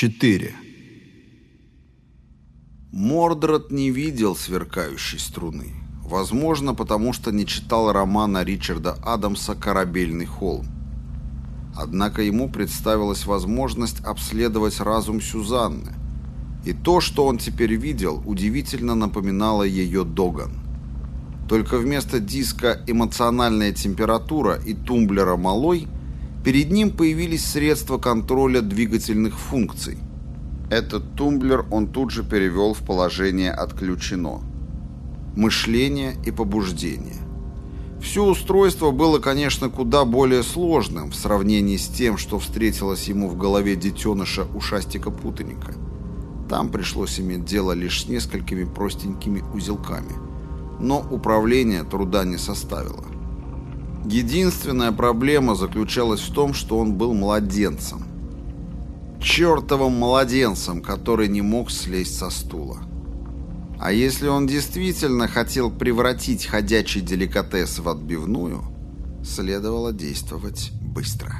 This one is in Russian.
4. Мордред не видел сверкающей струны. Возможно, потому что не читал романа Ричарда Адамса «Корабельный холм». Однако ему представилась возможность обследовать разум Сюзанны. И то, что он теперь видел, удивительно напоминало ее Доган. Только вместо диска «Эмоциональная температура» и тумблера «Малой» перед ним появились средства контроля двигательных функций. Этот тумблер он тут же перевел в положение «отключено». Мышление и побуждение. Все устройство было, конечно, куда более сложным в сравнении с тем, что встретилось ему в голове детеныша ушастика-путаника. Там пришлось иметь дело лишь с несколькими простенькими узелками. Но управление труда не составило. Единственная проблема заключалась в том, что он был младенцем. Чертовым младенцем, который не мог слезть со стула. А если он действительно хотел превратить ходячий деликатес в отбивную, следовало действовать быстро.